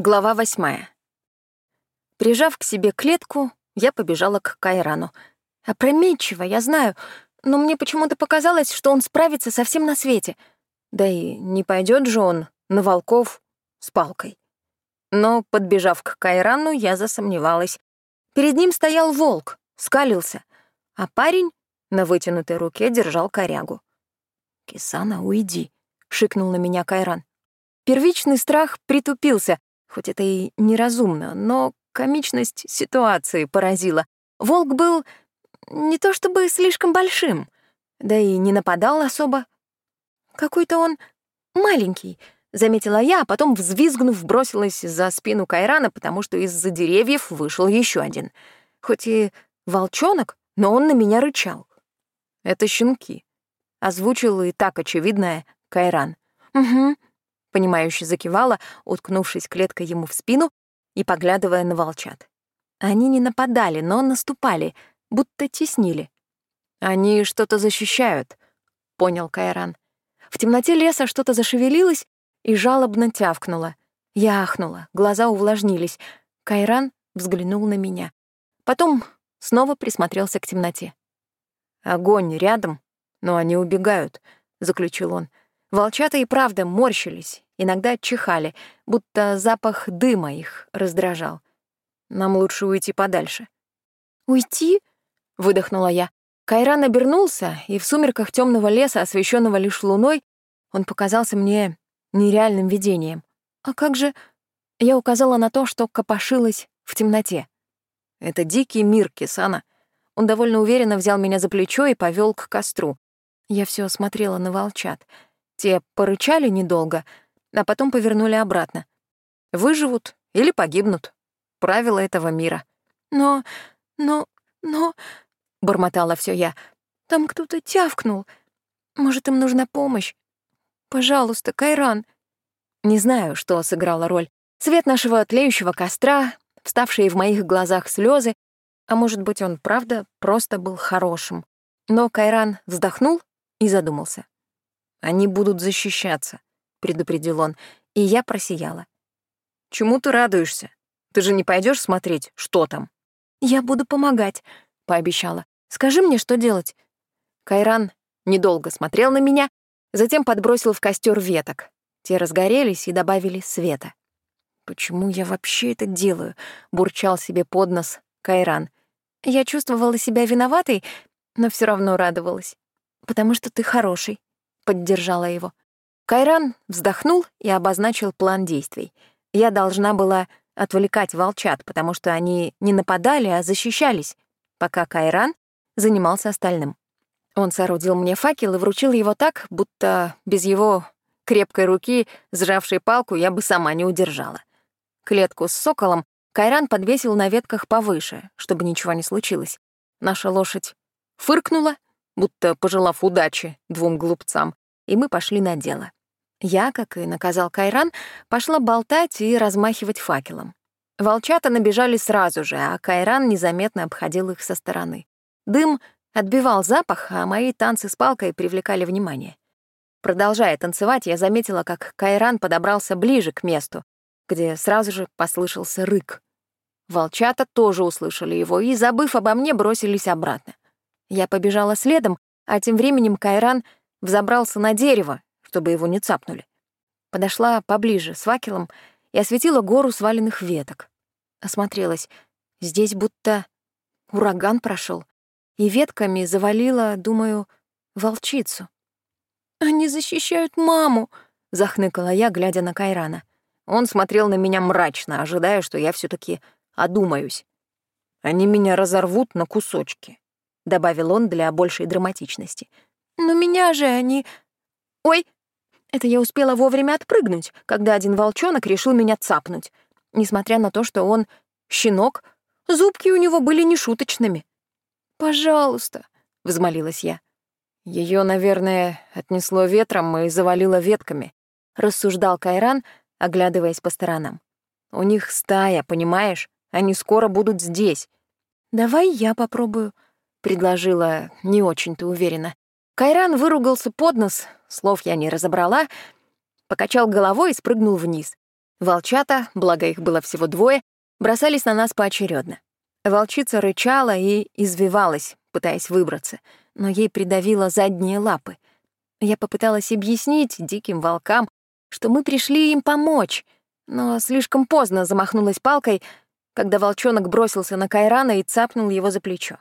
Глава восьмая. Прижав к себе клетку, я побежала к Кайрану. Опрометчиво, я знаю, но мне почему-то показалось, что он справится со всем на свете. Да и не пойдет же он на волков с палкой. Но, подбежав к Кайрану, я засомневалась. Перед ним стоял волк, скалился, а парень на вытянутой руке держал корягу. «Кисана, уйди», — шикнул на меня Кайран. Первичный страх притупился, Хоть это и неразумно, но комичность ситуации поразила. Волк был не то чтобы слишком большим, да и не нападал особо. Какой-то он маленький, заметила я, а потом, взвизгнув, бросилась за спину Кайрана, потому что из-за деревьев вышел еще один. Хоть и волчонок, но он на меня рычал. «Это щенки», — озвучил и так очевидное Кайран. «Угу», понимающе закивала, уткнувшись клеткой ему в спину и поглядывая на волчат. Они не нападали, но наступали, будто теснили. «Они что-то защищают», — понял Кайран. В темноте леса что-то зашевелилось и жалобно тявкнуло. Я ахнула, глаза увлажнились. Кайран взглянул на меня. Потом снова присмотрелся к темноте. «Огонь рядом, но они убегают», — заключил он. Волчата и правда морщились, иногда чихали, будто запах дыма их раздражал. Нам лучше уйти подальше. «Уйти?» — выдохнула я. Кайран обернулся, и в сумерках темного леса, освещенного лишь луной, он показался мне нереальным видением. «А как же...» Я указала на то, что копошилось в темноте. «Это дикий мир, Кисана». Он довольно уверенно взял меня за плечо и повел к костру. Я все смотрела на волчат — те порычали недолго, а потом повернули обратно. Выживут или погибнут. Правила этого мира. Но, но, но... Бормотала все я. Там кто-то тявкнул. Может, им нужна помощь? Пожалуйста, Кайран. Не знаю, что сыграла роль. Цвет нашего тлеющего костра, вставшие в моих глазах слезы, а может быть, он правда просто был хорошим. Но Кайран вздохнул и задумался. Они будут защищаться, предупредил он, и я просияла. Чему ты радуешься? Ты же не пойдешь смотреть, что там? Я буду помогать, пообещала. Скажи мне, что делать. Кайран недолго смотрел на меня, затем подбросил в костер веток. Те разгорелись и добавили света. «Почему я вообще это делаю?» — бурчал себе под нос Кайран. Я чувствовала себя виноватой, но все равно радовалась. «Потому что ты хороший», поддержала его. Кайран вздохнул и обозначил план действий. Я должна была отвлекать волчат, потому что они не нападали, а защищались, пока Кайран занимался остальным. Он соорудил мне факел и вручил его так, будто без его крепкой руки, сжавшей палку, я бы сама не удержала. Клетку с соколом Кайран подвесил на ветках повыше, чтобы ничего не случилось. Наша лошадь фыркнула, будто пожелав удачи двум глупцам, и мы пошли на дело. Я, как и наказал Кайран, пошла болтать и размахивать факелом. Волчата набежали сразу же, а Кайран незаметно обходил их со стороны. Дым отбивал запах, а мои танцы с палкой привлекали внимание. Продолжая танцевать, я заметила, как Кайран подобрался ближе к месту, где сразу же послышался рык. Волчата тоже услышали его и, забыв обо мне, бросились обратно. Я побежала следом, а тем временем Кайран взобрался на дерево, чтобы его не цапнули. Подошла поближе с факелом и осветила гору сваленных веток. Осмотрелась. Здесь будто ураган прошел, и ветками завалила, думаю, волчицу. «Они защищают маму!» — захныкала я, глядя на Кайрана. Он смотрел на меня мрачно, ожидая, что я все таки одумаюсь. «Они меня разорвут на кусочки», — добавил он для большей драматичности. «Но меня же они...» «Ой!» Это я успела вовремя отпрыгнуть, когда один волчонок решил меня цапнуть. Несмотря на то, что он щенок, зубки у него были нешуточными. «Пожалуйста», — взмолилась я. Ее, наверное, отнесло ветром и завалило ветками», — рассуждал Кайран, оглядываясь по сторонам. «У них стая, понимаешь? Они скоро будут здесь». «Давай я попробую», — предложила не очень-то уверенно. Кайран выругался под нос, слов я не разобрала, покачал головой и спрыгнул вниз. Волчата, благо их было всего двое, бросались на нас поочередно. Волчица рычала и извивалась, пытаясь выбраться, но ей придавило задние лапы. Я попыталась объяснить диким волкам, что мы пришли им помочь, но слишком поздно замахнулась палкой, когда волчонок бросился на Кайрана и цапнул его за плечо.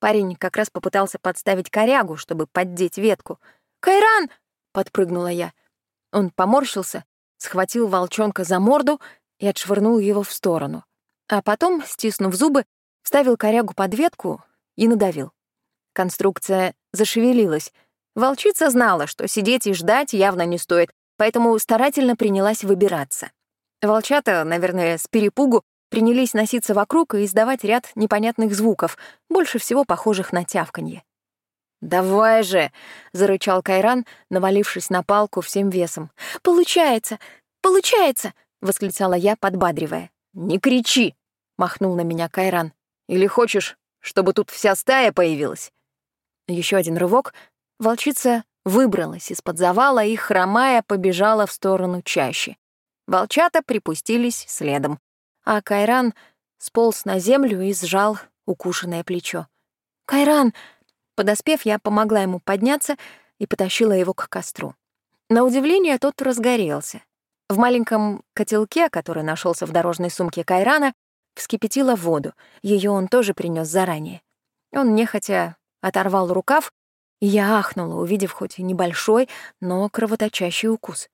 Парень как раз попытался подставить корягу, чтобы поддеть ветку. «Кайран!» — подпрыгнула я. Он поморщился, схватил волчонка за морду и отшвырнул его в сторону. А потом, стиснув зубы, вставил корягу под ветку и надавил. Конструкция зашевелилась. Волчица знала, что сидеть и ждать явно не стоит, поэтому старательно принялась выбираться. Волчата, наверное, с перепугу принялись носиться вокруг и издавать ряд непонятных звуков, больше всего похожих на тявканье. «Давай же!» — зарычал Кайран, навалившись на палку всем весом. «Получается! Получается!» — восклицала я, подбадривая. «Не кричи!» — махнул на меня Кайран. «Или хочешь, чтобы тут вся стая появилась?» Еще один рывок. Волчица выбралась из-под завала и, хромая, побежала в сторону чаще. Волчата припустились следом, а Кайран сполз на землю и сжал укушенное плечо. «Кайран!» Подоспев, я помогла ему подняться и потащила его к костру. На удивление, тот разгорелся. В маленьком котелке, который нашелся в дорожной сумке Кайрана, вскипятила воду. Ее он тоже принес заранее. Он нехотя оторвал рукав, и я ахнула, увидев хоть и небольшой, но кровоточащий укус.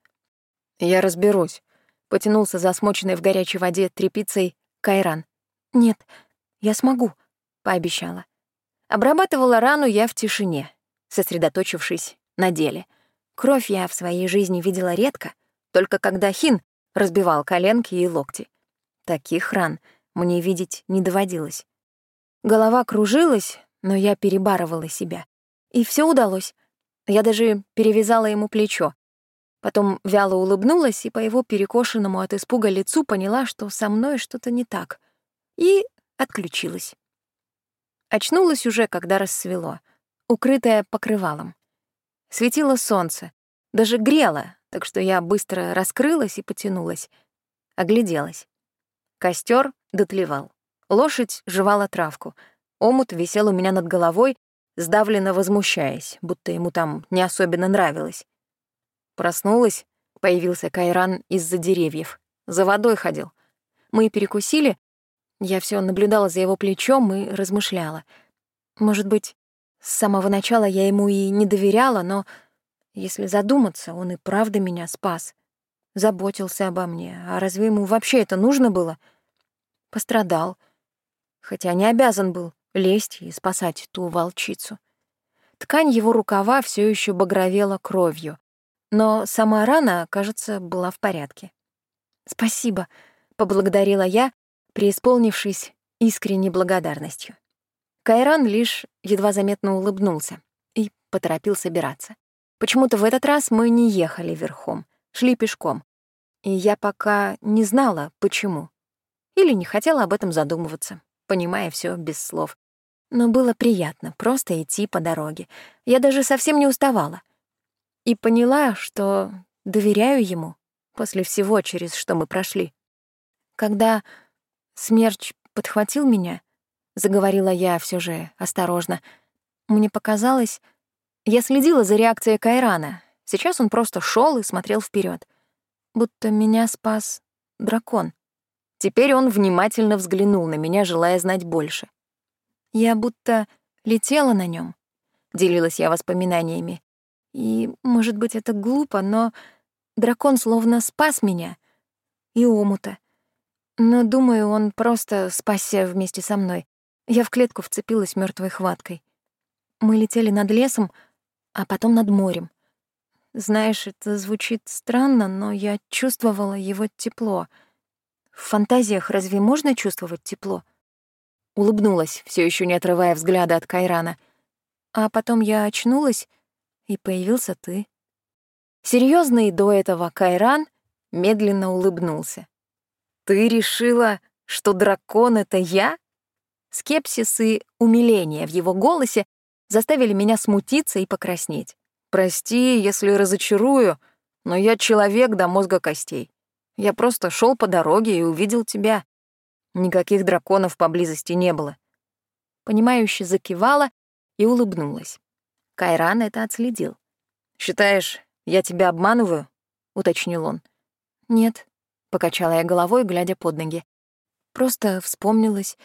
«Я разберусь», — потянулся за смоченной в горячей воде тряпицей Кайран. «Нет, я смогу», — пообещала. Обрабатывала рану я в тишине, сосредоточившись на деле. Кровь я в своей жизни видела редко — только когда Хин разбивал коленки и локти. Таких ран мне видеть не доводилось. Голова кружилась, но я перебарывала себя. И все удалось. Я даже перевязала ему плечо. Потом вяло улыбнулась и по его перекошенному от испуга лицу поняла, что со мной что-то не так. И отключилась. Очнулась уже, когда рассвело, укрытая покрывалом. Светило солнце, даже грело, так что я быстро раскрылась и потянулась. Огляделась. Костер дотлевал. Лошадь жевала травку. Омут висел у меня над головой, сдавленно возмущаясь, будто ему там не особенно нравилось. Проснулась, появился Кайран из-за деревьев. За водой ходил. Мы перекусили. Я все наблюдала за его плечом и размышляла. Может быть, с самого начала я ему и не доверяла, но если задуматься, он и правда меня спас. Заботился обо мне. А разве ему вообще это нужно было? Пострадал. Хотя не обязан был лезть и спасать ту волчицу. Ткань его рукава все еще багровела кровью. Но сама рана, кажется, была в порядке. «Спасибо», — поблагодарила я, преисполнившись искренней благодарностью. Кайран лишь едва заметно улыбнулся и поторопил собираться. Почему-то в этот раз мы не ехали верхом, шли пешком. И я пока не знала, почему. Или не хотела об этом задумываться, понимая все без слов. Но было приятно просто идти по дороге. Я даже совсем не уставала. И поняла, что доверяю ему после всего, через что мы прошли. Когда смерч подхватил меня, заговорила я все же осторожно, мне показалось, я следила за реакцией Кайрана. Сейчас он просто шел и смотрел вперед, Будто меня спас дракон. Теперь он внимательно взглянул на меня, желая знать больше. Я будто летела на нем. Делилась я воспоминаниями. И, может быть, это глупо, но дракон словно спас меня. И омута. Но, думаю, он просто спасся вместе со мной. Я в клетку вцепилась мертвой хваткой. Мы летели над лесом, а потом над морем. Знаешь, это звучит странно, но я чувствовала его тепло. В фантазиях разве можно чувствовать тепло? Улыбнулась, все еще не отрывая взгляда от Кайрана. А потом я очнулась, и появился ты. Серьезный до этого Кайран медленно улыбнулся. «Ты решила, что дракон — это я?» Скепсис и умиление в его голосе заставили меня смутиться и покраснеть. «Прости, если разочарую, но я человек до мозга костей. Я просто шел по дороге и увидел тебя. Никаких драконов поблизости не было. Понимающе закивала и улыбнулась. Кайран это отследил. «Считаешь, я тебя обманываю?» — уточнил он. «Нет», — покачала я головой, глядя под ноги. «Просто вспомнилась.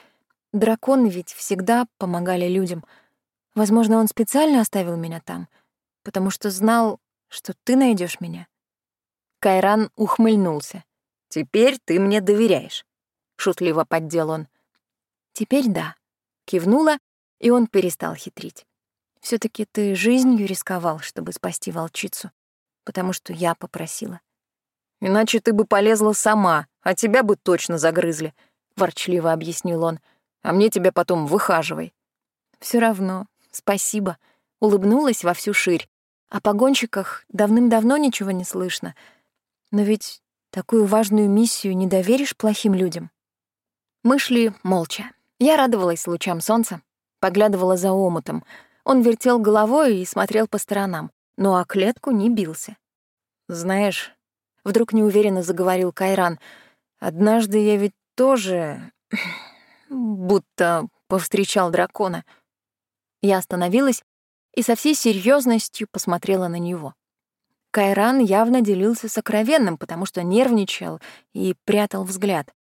Драконы ведь всегда помогали людям. Возможно, он специально оставил меня там, потому что знал, что ты найдешь меня». Кайран ухмыльнулся. «Теперь ты мне доверяешь», — шутливо поддел он. «Теперь да», — кивнула, и он перестал хитрить. Все таки ты жизнью рисковал, чтобы спасти волчицу, потому что я попросила». «Иначе ты бы полезла сама, а тебя бы точно загрызли», — ворчливо объяснил он. «А мне тебя потом выхаживай». Все равно, спасибо», — улыбнулась во всю ширь. О погонщиках давным-давно ничего не слышно. Но ведь такую важную миссию не доверишь плохим людям. Мы шли молча. Я радовалась лучам солнца, поглядывала за омутом. Он вертел головой и смотрел по сторонам, но о клетку не бился. «Знаешь, Вдруг неуверенно заговорил Кайран. Однажды я ведь тоже будто повстречал дракона. Я остановилась и со всей серьезностью посмотрела на него. Кайран явно делился сокровенным, потому что нервничал и прятал взгляд.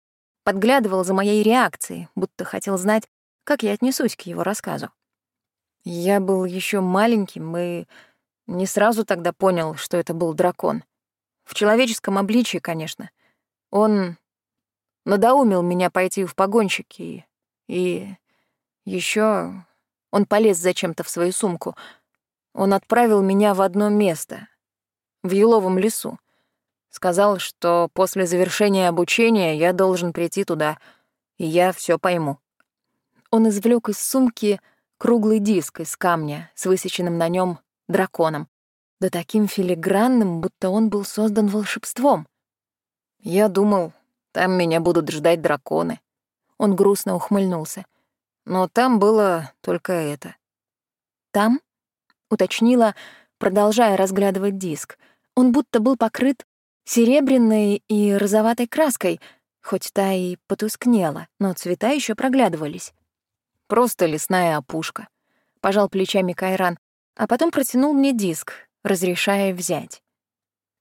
Подглядывал за моей реакцией, будто хотел знать, как я отнесусь к его рассказу. Я был еще маленьким и не сразу тогда понял, что это был дракон. В человеческом обличии, конечно. Он надоумил меня пойти в погонщики. И еще он полез зачем-то в свою сумку. Он отправил меня в одно место, в еловом лесу. Сказал, что после завершения обучения я должен прийти туда, и я все пойму. Он извлек из сумки круглый диск из камня с высеченным на нем драконом да таким филигранным, будто он был создан волшебством. Я думал, там меня будут ждать драконы. Он грустно ухмыльнулся. Но там было только это. «Там?» — уточнила, продолжая разглядывать диск. Он будто был покрыт серебряной и розоватой краской, хоть та и потускнела, но цвета еще проглядывались. Просто лесная опушка. Пожал плечами Кайран, а потом протянул мне диск, разрешая взять.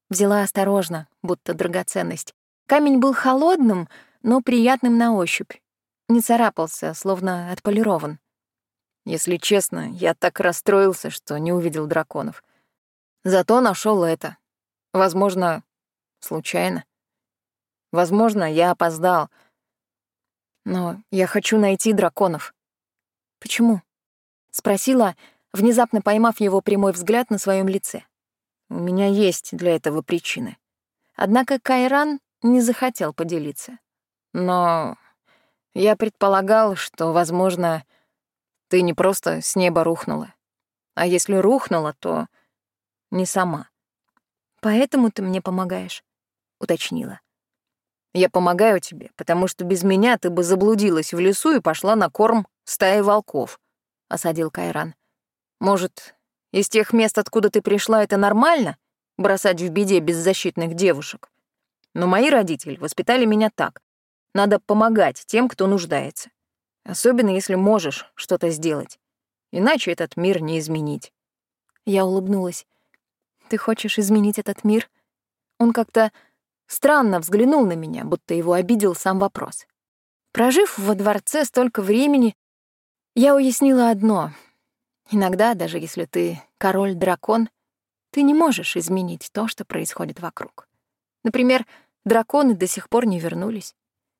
Взяла осторожно, будто драгоценность. Камень был холодным, но приятным на ощупь. Не царапался, словно отполирован. Если честно, я так расстроился, что не увидел драконов. Зато нашел это. Возможно, случайно. Возможно, я опоздал. Но я хочу найти драконов. Почему? Спросила, внезапно поймав его прямой взгляд на своем лице. «У меня есть для этого причины». Однако Кайран не захотел поделиться. «Но я предполагал, что, возможно, ты не просто с неба рухнула. А если рухнула, то не сама. Поэтому ты мне помогаешь», — уточнила. «Я помогаю тебе, потому что без меня ты бы заблудилась в лесу и пошла на корм стаи волков», — осадил Кайран. Может, из тех мест, откуда ты пришла, это нормально — бросать в беде беззащитных девушек? Но мои родители воспитали меня так. Надо помогать тем, кто нуждается. Особенно, если можешь что-то сделать. Иначе этот мир не изменить. Я улыбнулась. Ты хочешь изменить этот мир? Он как-то странно взглянул на меня, будто его обидел сам вопрос. Прожив во дворце столько времени, я уяснила одно — Иногда, даже если ты король-дракон, ты не можешь изменить то, что происходит вокруг. Например, драконы до сих пор не вернулись.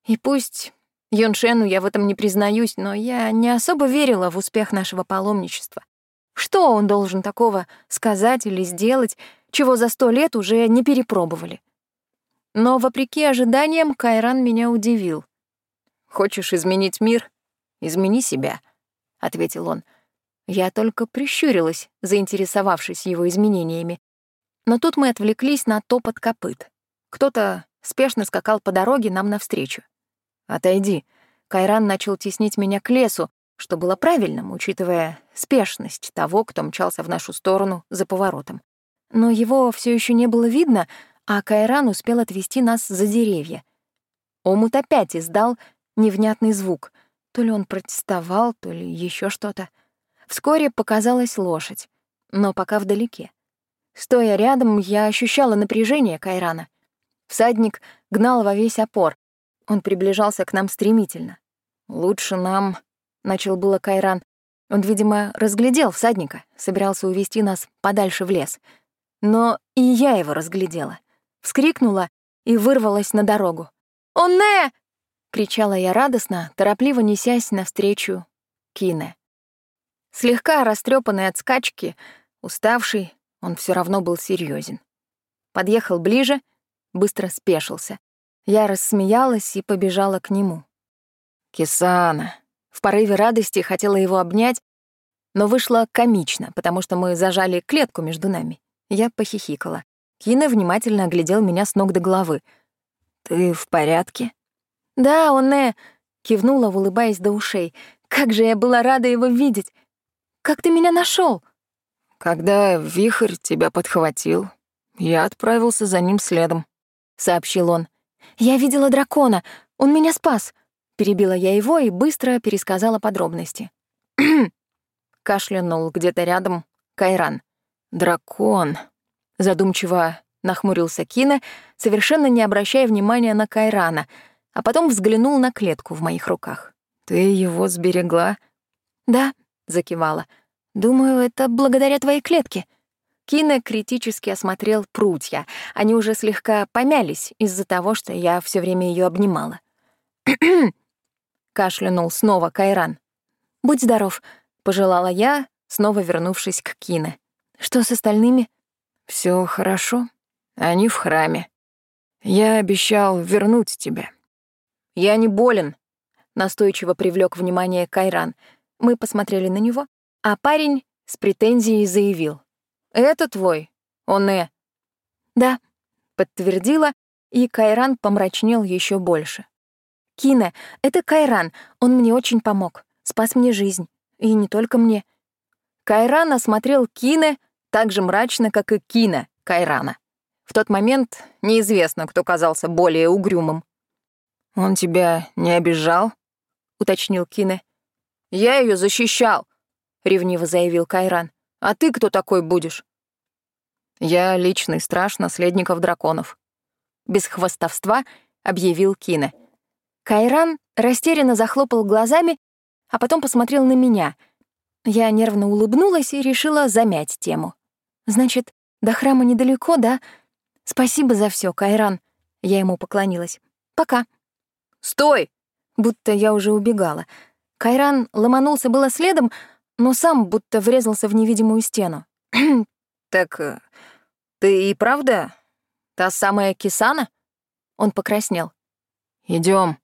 И пусть Йоншену я в этом не признаюсь, но я не особо верила в успех нашего паломничества. Что он должен такого сказать или сделать, чего за сто лет уже не перепробовали? Но, вопреки ожиданиям, Кайран меня удивил. «Хочешь изменить мир? Измени себя», — ответил он. Я только прищурилась, заинтересовавшись его изменениями. Но тут мы отвлеклись на топот копыт. Кто-то спешно скакал по дороге нам навстречу. «Отойди». Кайран начал теснить меня к лесу, что было правильным, учитывая спешность того, кто мчался в нашу сторону за поворотом. Но его все еще не было видно, а Кайран успел отвести нас за деревья. Омут опять издал невнятный звук. То ли он протестовал, то ли еще что-то. Вскоре показалась лошадь, но пока вдалеке. Стоя рядом, я ощущала напряжение Кайрана. Всадник гнал во весь опор. Он приближался к нам стремительно. «Лучше нам...» — начал было Кайран. Он, видимо, разглядел всадника, собирался увести нас подальше в лес. Но и я его разглядела. Вскрикнула и вырвалась на дорогу. «Онне!» — кричала я радостно, торопливо несясь навстречу Кине. Слегка растрепанный от скачки, уставший, он все равно был серьезен. Подъехал ближе, быстро спешился. Я рассмеялась и побежала к нему. «Кисана!» В порыве радости хотела его обнять, но вышло комично, потому что мы зажали клетку между нами. Я похихикала. Кина внимательно оглядел меня с ног до головы. «Ты в порядке?» «Да, он не...» — кивнула, улыбаясь до ушей. «Как же я была рада его видеть! Как ты меня нашел? «Когда вихрь тебя подхватил, я отправился за ним следом», — сообщил он. «Я видела дракона, он меня спас», — перебила я его и быстро пересказала подробности. Кашлянул где-то рядом Кайран. «Дракон», — задумчиво нахмурился Кина, совершенно не обращая внимания на Кайрана, а потом взглянул на клетку в моих руках. «Ты его сберегла?» «Да», — закивала. «Думаю, это благодаря твоей клетке». Кина критически осмотрел прутья. Они уже слегка помялись из-за того, что я все время ее обнимала. кашлянул снова Кайран. «Будь здоров», — пожелала я, снова вернувшись к Кине. «Что с остальными?» Все хорошо. Они в храме. Я обещал вернуть тебя». «Я не болен», — настойчиво привлек внимание Кайран. Мы посмотрели на него, а парень с претензией заявил. «Это твой, Оне?» «Да», — подтвердила, и Кайран помрачнел еще больше. «Кине, это Кайран, он мне очень помог, спас мне жизнь. И не только мне». Кайран осмотрел Кине так же мрачно, как и Кина Кайрана. В тот момент неизвестно, кто казался более угрюмым. «Он тебя не обижал?» — уточнил Кине. «Я ее защищал», — ревниво заявил Кайран. «А ты кто такой будешь?» «Я личный страж наследников драконов», — без хвостовства объявил Кине. Кайран растерянно захлопал глазами, а потом посмотрел на меня. Я нервно улыбнулась и решила замять тему. «Значит, до храма недалеко, да? Спасибо за все, Кайран». Я ему поклонилась. «Пока». «Стой!» Будто я уже убегала. Кайран ломанулся было следом, но сам будто врезался в невидимую стену. «Так э, ты и правда та самая Кисана?» Он покраснел. Идем,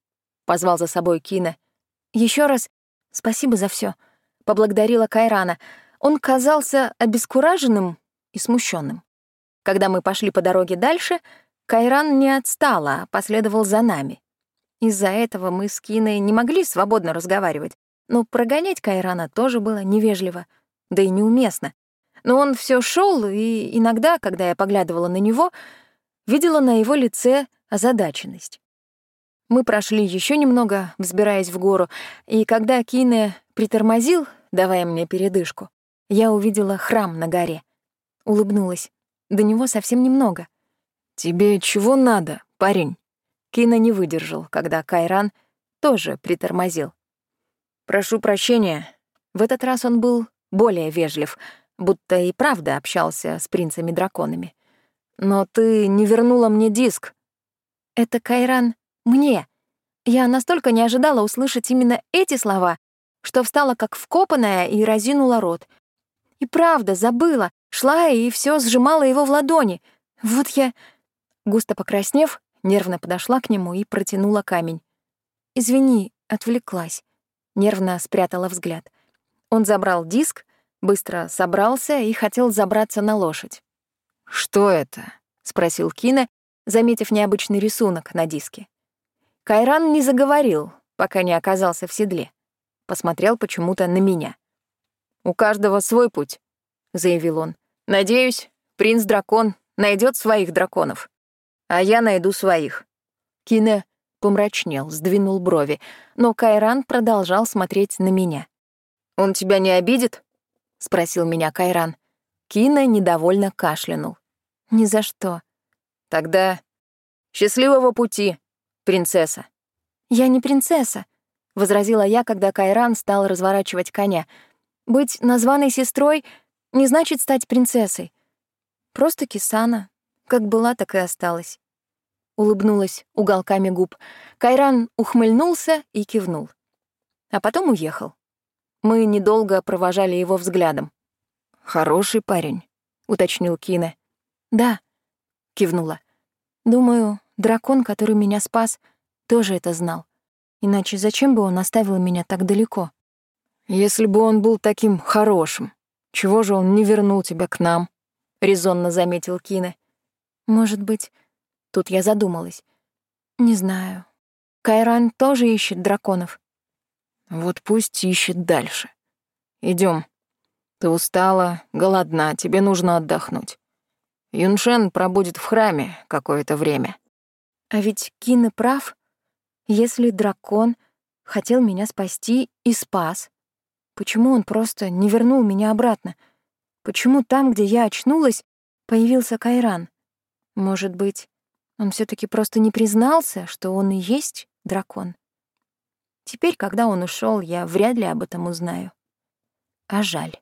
позвал за собой Кина. Еще раз спасибо за все, поблагодарила Кайрана. Он казался обескураженным и смущенным. Когда мы пошли по дороге дальше, Кайран не отстала, а последовал за нами. Из-за этого мы с Киной не могли свободно разговаривать, но прогонять Кайрана тоже было невежливо, да и неуместно. Но он все шел, и иногда, когда я поглядывала на него, видела на его лице озадаченность. Мы прошли еще немного, взбираясь в гору, и когда Кине притормозил, давая мне передышку, я увидела храм на горе. Улыбнулась. До него совсем немного. «Тебе чего надо, парень?» Кина не выдержал, когда Кайран тоже притормозил. «Прошу прощения». В этот раз он был более вежлив, будто и правда общался с принцами-драконами. «Но ты не вернула мне диск». «Это Кайран мне». Я настолько не ожидала услышать именно эти слова, что встала как вкопанная и разинула рот. И правда, забыла, шла и все сжимала его в ладони. Вот я, густо покраснев, Нервно подошла к нему и протянула камень. «Извини, отвлеклась». Нервно спрятала взгляд. Он забрал диск, быстро собрался и хотел забраться на лошадь. «Что это?» — спросил Кина, заметив необычный рисунок на диске. Кайран не заговорил, пока не оказался в седле. Посмотрел почему-то на меня. «У каждого свой путь», — заявил он. «Надеюсь, принц-дракон найдет своих драконов». а я найду своих». Кине помрачнел, сдвинул брови, но Кайран продолжал смотреть на меня. «Он тебя не обидит?» — спросил меня Кайран. Кина недовольно кашлянул. «Ни за что». «Тогда счастливого пути, принцесса». «Я не принцесса», — возразила я, когда Кайран стал разворачивать коня. «Быть названной сестрой не значит стать принцессой. Просто Кисана, как была, так и осталась» улыбнулась уголками губ. Кайран ухмыльнулся и кивнул. А потом уехал. Мы недолго провожали его взглядом. «Хороший парень», — уточнил Кине. «Да», — кивнула. «Думаю, дракон, который меня спас, тоже это знал. Иначе зачем бы он оставил меня так далеко?» «Если бы он был таким хорошим, чего же он не вернул тебя к нам?» — резонно заметил Кине. «Может быть, Тут я задумалась. Не знаю. Кайран тоже ищет драконов. Вот пусть ищет дальше. Идем. Ты устала, голодна, тебе нужно отдохнуть. Юншен пробудет в храме какое-то время. А ведь Кина прав. Если дракон хотел меня спасти и спас, почему он просто не вернул меня обратно? Почему там, где я очнулась, появился Кайран? Может быть, он все таки просто не признался, что он и есть дракон. Теперь, когда он ушел, я вряд ли об этом узнаю. А жаль.